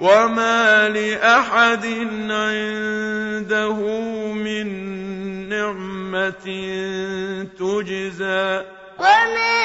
وَمَا لِأَحَدٍ عِندَهُ مِن نِّعْمَةٍ تُجْزَىٰ وَمَا